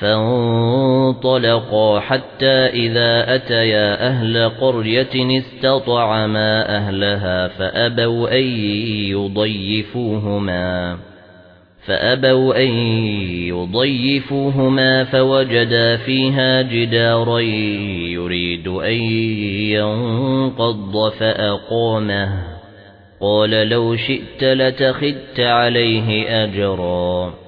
فانطلقا حتى إذا أتيا أهل قرية استطعما أهلها فأبوا أن يضيفوهما فأبوا أن يضيفوهما فوجدا فيها جدارا يريد أن ينقض فأقامه. قال لو شئت لتخذت عليه أجرا.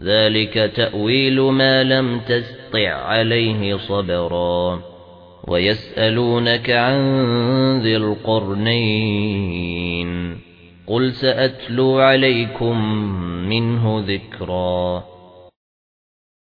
ذلك تأويل ما لم تستطع عليه صبرا. ويسألونك عن ذي القرنين. قل سأتلو عليكم منه ذكرا.